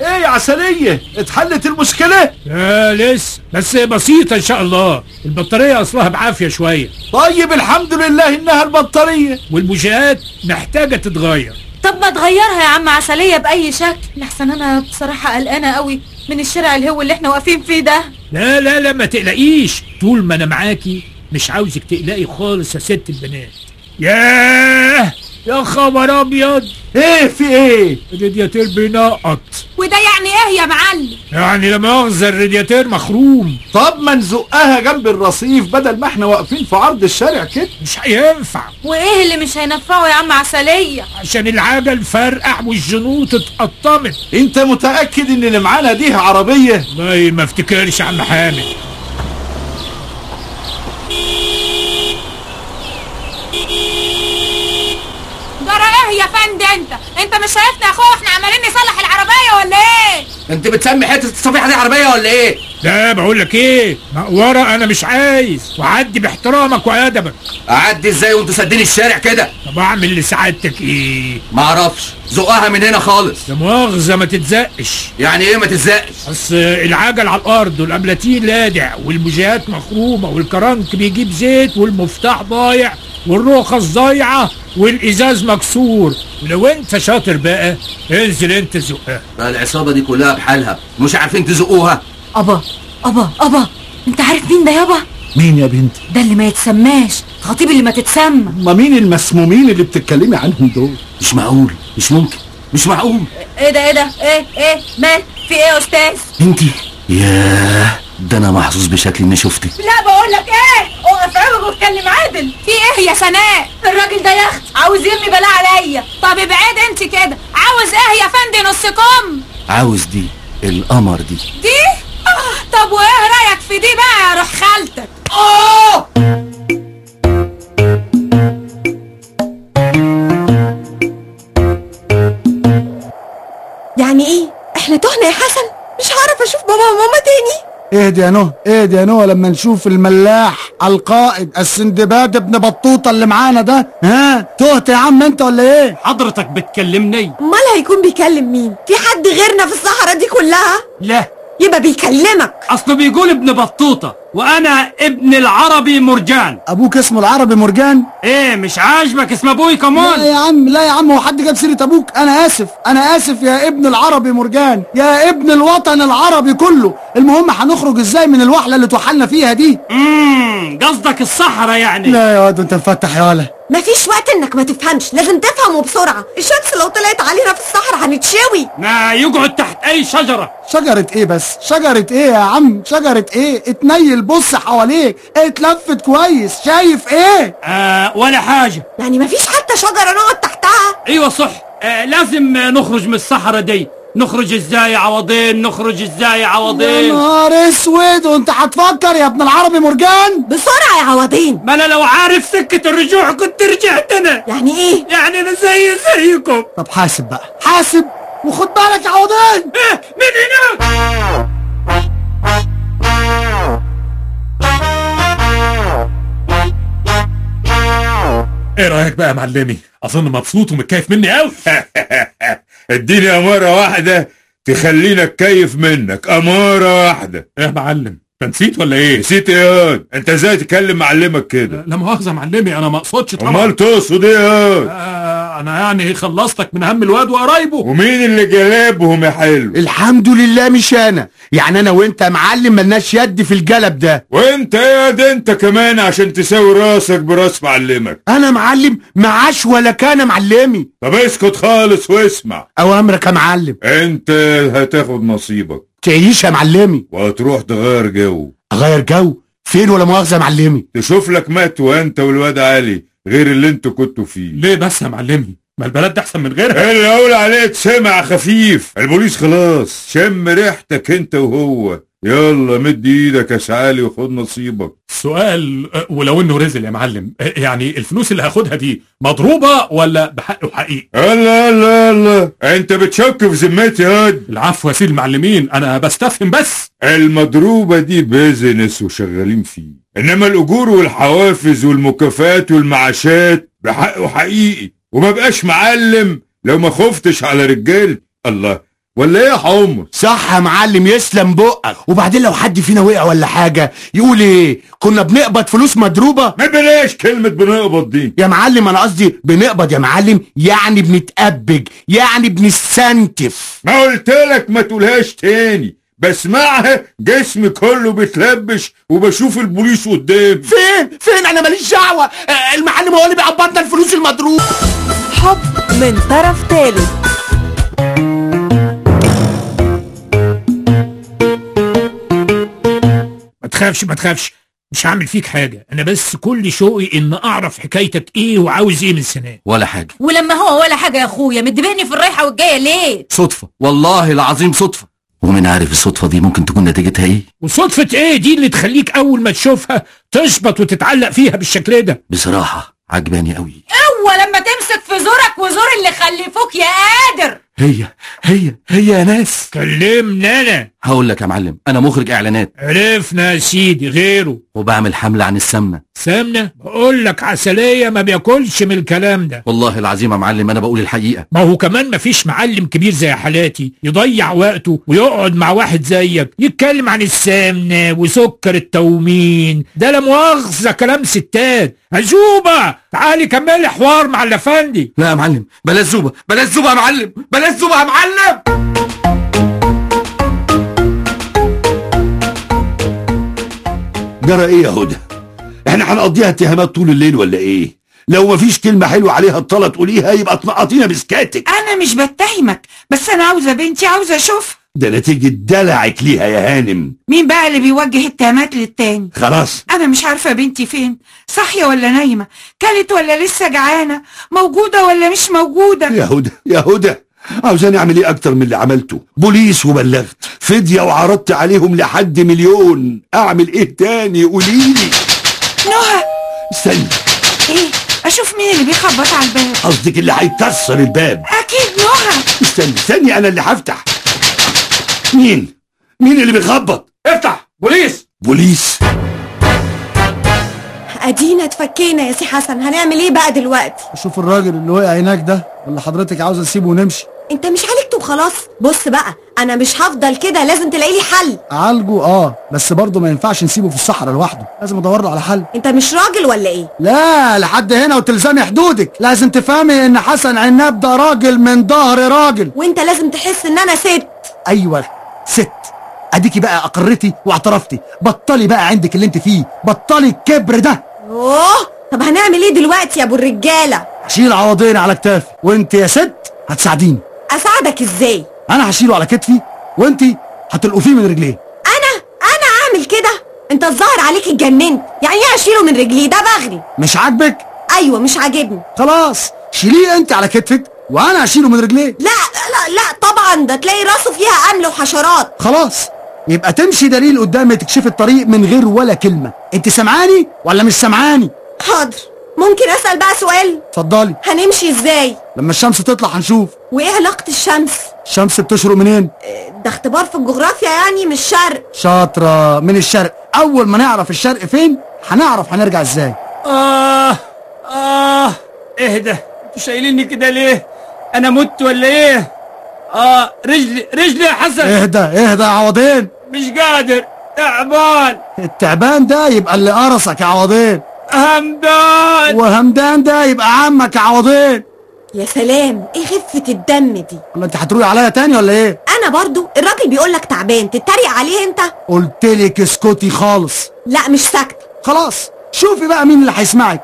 إيه يا عسلية؟ اتحلت المشكلة؟ لا لسه بس بسيطة إن شاء الله. البطارية أصلها بعافية شوية. طيب الحمد لله إنها البطارية. والبوجيهات محتاجة تتغير. طب ما تغيرها يا عم عسلية بأي شكل. لحسن أنا بصراحة قلقانة قوي من الشارع الهو اللي إحنا واقفين فيه ده. لا لا لا ما تقلقيش. طول ما أنا معاكي مش عاوزك تقلقي خالص يا ست البنات. ياه! يا خبر أبيض. إيه في إيه؟ الرادياتير بينقط وده يعني إيه يا معلم؟ يعني لا مؤاخذة الرادياتير مخروم. طب ما نزقها جنب الرصيف بدل ما إحنا واقفين في عرض الشارع كده. مش هينفع. وإيه اللي مش هينفعه يا عم عسلية؟ عشان العجل فرقع والجنوط اتقطمت. أنت متأكد إن اللي معانا دي عربية؟ والله ما افتكرش يا عم حامد. يا فندم انت. انت مش شايفنا يا اخويا وإحنا عمالين نصلح العربية ولا إيه؟ انت بتسمي حتة الصفيحه دي عربية ولا إيه؟ لا بقول لك إيه؟ مقورة أنا مش عايز. وعدي باحترامك وادبك. اعدي إزاي وانتوا سادين الشارع كده؟ طب اعمل لسعادتك إيه؟ ما أعرفش. زقها من هنا خالص. لا مؤاخذة ما تتزقش. يعني إيه ما تزقش بس العجل على الأرض والأملاتين لادع والبوجيهات مخرومة والكرنك بيجيب زيت والمفتاح ضايع والرخص ضايعه والإزاز مكسور. ولو انت شاطر بقى؟ انزل انت زقها. بقى العصابة دي كلها بحالها. مش عارفين تزقوها. أبا أبا أبا أنت عارف مين ده يابا مين يا بنتي ده اللي ما يتسماش. خطيب اللي ما تتسمى. ما مين المسمومين اللي بتتكلمي عنهم دول؟ مش معقول. مش ممكن. مش معقول. إيه ده إيه ده؟ إيه إيه؟ مال؟ في إيه يا أستاذ؟ انت ياه. ده أنا محظوظ بشكل اني شفتك لا بقول لك إيه؟ اقف عوج واتكلم عادل في إيه يا سناء الراجل ده يا اخت عاوز يرمي بلاء عليا. طب ابعد انت كده. عاوز إيه يا فندي نص كم؟ عاوز دي القمر دي. دي؟ آه طب وإيه رأيك في دي بقى؟ اهدي يا نهى اهدي يا نهى لما نشوف الملاح القائد السندباد ابن بطوطه اللي معانا ده ها؟ تهت يا عم أنت ولا إيه؟ حضرتك بتكلمني. أمال هيكون بيكلم مين؟ في حد غيرنا في الصحراء دي كلها؟ لا يبقى بيكلمك. أصله بيقول ابن بطوطة وأنا ابن العربي مرجان. أبوك اسمه العربي مرجان؟ إيه مش عاجبك اسم أبوي لا كمان يا عم لا يا عم هو حد جاب سيرة أبوك؟ أنا آسف أنا آسف يا ابن العربي مرجان يا ابن الوطن العربي كله. المهم هنخرج إزاي من الوحلة اللي توحلنا فيها دي؟ امم قصدك الصحراء يعني. لا يا واد أنت مفتح يا ولا مفيش وقت إنك ما تفهمش لازم تفهم وبسرعة الشمس لو طلعت علينا في الصحراء هنتشوي ما يقعد تحت أي شجرة. شجرة إيه بس؟ شجرة إيه يا عم؟ شجرة إيه؟ اتنيل بص حواليك اتلفت كويس شايف إيه؟ آه ولا حاجة. يعني مفيش حتى شجرة نقعد تحتها؟ أيوه صح. آه لازم نخرج من الصحراء دي. نخرج إزاي يا عوضين؟ نخرج إزاي يا يا عوضين نهار أسود وأنت هتفكر يا ابن العربي مرجان؟ بسرعة يا عوضين. ما أنا لو عارف سكة الرجوع كنت رجعت أنا. يعني إيه؟ يعني أنا زي زيكم. طب حاسب بقى. حاسب؟ وخد بالك يا عوضين إيه من هناك إيه رأيك بقى يا معلمي؟ أظن مبسوط ومتكيف مني قوي اديني أمارة واحدة تخلينا أتكيف منك. أمارة واحدة. إيه يا معلم؟ انت نسيت ولا إيه؟ نسيت إيه؟ انت إزاي تكلم معلمك كده؟ لا مؤاخذة يا معلمي أنا ما أقصدش طبعا. أمال تقصد إيه؟ آه أنا يعني خلصتك من هم الواد وقرايبه. ومين اللي جلابهم يا حلو؟ الحمد لله مش أنا. يعني أنا وأنت يا معلم ملناش يد في الجلب ده. وأنت يا ده أنت كمان عشان تساوي راسك براس معلمك. أنا معلم معاش ولا كان معلمي. طب اسكت خالص واسمع. اوامرك يا معلم. أنت هتاخد نصيبك. تعيش يا معلمي. وهتروح تغير جو. أغير جو؟ فين ولا مؤاخذة يا معلمي؟ تشوف لك متوى انت والواد علي. غير اللي أنتوا كنتوا فيه. ليه بس يا معلمي؟ ما البلد دي أحسن من غيرها. اللي أقول عليك سمع خفيف. البوليس خلاص شم ريحتك انت وهو. يلا مد إيدك يا سعالي وخد نصيبك. السؤال آه، ولو إنه رزل يا معلم يعني الفلوس اللي هاخدها دي مضروبة ولا بحق وحقيقي الله الله الله انت بتشك في ذمتي يا واد العفو يا سيدي المعلمين أنا بستفهم بس. المضروبة دي بيزنس وشغالين فيه. إنما الأجور والحوافز والمكافآت والمعاشات بحق وحقيقي وما بقاش معلم لو ما خفتش على رجال. الله ولا إيه يا حمر. صح يا معلم يسلم بقك. وبعدين لو حد فينا وقع ولا حاجة يقول إيه؟ كنا بنقبض فلوس مضروبة؟ ما بلاش كلمة بنقبض دي. يا معلم أنا قصدي بنقبض يا معلم يعني بنتأبج يعني بنستنتف ما قلت لك ما تقولهاش تاني. بسمعها جسمي كله بيتلبش وبشوف البوليس قدامي. فين؟ فين؟ أنا ماليش دعوة. آه، المعلم هو اللي بيقبضنا الفلوس المضروبة حب من طرف ثالث ما تخافش ما تخافش. مش هعمل فيك حاجة. أنا بس كل شوقي إن أعرف حكايتك إيه وعاوز إيه من سنان ولا حاجة. ولما هو ولا حاجة يا أخويا مدبني في الرايحة والجاية ليه؟ صدفة. والله العظيم صدفة. ومن عارف الصدفة دي ممكن تكون نتيجتها إيه؟ وصدفة إيه دي اللي تخليك أول ما تشوفها تشبط وتتعلق فيها بالشكل ده؟ بصراحة عجباني قوي. هو لما تمسك في زورك وزور اللي خلفوك يا قادر. هي هي هي يا ناس. كلمنا أنا. هقول لك يا معلم أنا مخرج إعلانات. عرفنا يا سيدي غيره. وبعمل حملة عن السمنة. سمنة؟ بقول لك عسلية ما بياكلش من الكلام ده. والله العظيم يا معلم أنا بقول الحقيقة. ما هو كمان ما فيش معلم كبير زي حالاتي يضيع وقته ويقعد مع واحد زيك يتكلم عن السمنة وسكر التومين. ده لا مؤاخذة كلام ستات. عزوبة! تعالي كملي حوار مع الافندي لا يا معلم بلاش زوبة بلاش زوبة يا معلم بلاش زوبة يا معلم! جرى إيه يا هدى؟ إحنا هنقضيها اتهامات طول الليل ولا إيه؟ لو مفيش كلمة حلوة عليها الطلة تقوليها يبقى تنقطينا بسكاتك. أنا مش بتهمك بس أنا عاوزة بنتي عاوزة اشوفها ده نتيجة دلعك ليها يا هانم. مين بقى اللي بيوجه التهمات للتاني؟ خلاص. أنا مش عارفة بنتي فين. صاحية ولا نايمة؟ كلت ولا لسه جعانة؟ موجودة ولا مش موجودة؟ يا هدى يا هدى. عاوزاني أعمل إيه أكتر من اللي عملته؟ بوليس وبلغت. فدية وعرضت عليهم لحد مليون. أعمل إيه تاني؟ قوليلي نهى استني. إيه؟ أشوف مين اللي بيخبط على الباب. قصدك اللي هيكسر الباب. أكيد نهى استني استني أنا اللي هفتح. مين؟ مين اللي بيخبط؟ افتح! بوليس! بوليس! أدينا اتفكينا يا سي حسن. هنعمل إيه بقى دلوقتي؟ شوف الراجل اللي وقع هناك ده ولا حضرتك عاوزة نسيبه ونمشي؟ أنت مش عالجته وخلاص. بص بقى أنا مش هفضل كده لازم تلاقي لي حل. اعالجه آه بس برضه ما ينفعش نسيبه في الصحراء لوحده. لازم أدور له على حل. أنت مش راجل ولا إيه؟ لا لحد هنا وتلزمي حدودك. لازم تفهمي إن حسن عناب ده راجل من ظهر راجل. وأنت لازم تحس إن أنا ست. أيوه ست. أديكي بقى أقرتي واعترفتي. بطلي بقى عندك اللي أنت فيه. بطلي الكبر ده. أوه! طب هنعمل إيه دلوقتي يا أبو الرجالة؟ هشيل عوضين على كتافي وأنت يا ست هتساعديني. أساعدك إزاي؟ أنا هشيله على كتفي وأنت هتلقفيه من رجليه. أنا؟ أنا أعمل كده؟ أنت الظاهر عليك اتجننت يعني إيه اشيله من رجلي ده بغري. مش عاجبك؟ أيوه مش عاجبني. خلاص شيليه أنت على كتفك وأنا هشيله من رجليه. لا لا لا طبعا ده تلاقي راسه فيها أمل وحشرات. خلاص. يبقى تمشي دليل قدامي تكشفي الطريق من غير ولا كلمة. انت سمعاني ولا مش سمعاني حاضر. ممكن أسأل بقى سؤال؟ اتفضلي. هنمشي إزاي؟ لما الشمس تطلع هنشوف. وإيه علاقة الشمس؟ الشمس بتشرق منين؟ ده اختبار في الجغرافيا يعني مش شرق. شاطرة. من الشرق. أول ما نعرف الشرق فين هنعرف هنرجع إزاي. آه آه اهدى أنتوا شايليني كده ليه؟ أنا مت ولا إيه؟ آه رجلي رجلي يا حسن. اهدى اهدى يا عوضين. مش قادر. تعبان. التعبان ده يبقى اللي قرصك يا عوضين. همدان. وهمدان ده يبقى عمك يا عوضين. يا سلام إيه خفة الدم دي؟ ولا أنت هتروي عليا تاني ولا إيه؟ أنا برضو الراجل بيقول لك تعبان تتريق عليه أنت؟ قلتلك اسكتي خالص. لا مش ساكتة. خلاص شوفي بقى مين اللي هيسمعك.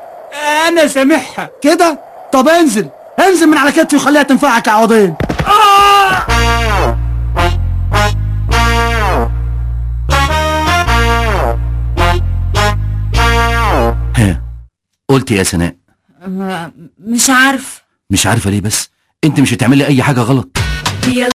أنا سامحها. كده؟ طب انزل انزل من على كتفي وخليها تنفعك يا عوضين. قلت يا سناء. مش عارف. مش عارفة ليه بس؟ انت مش هتعملي أي حاجة غلط.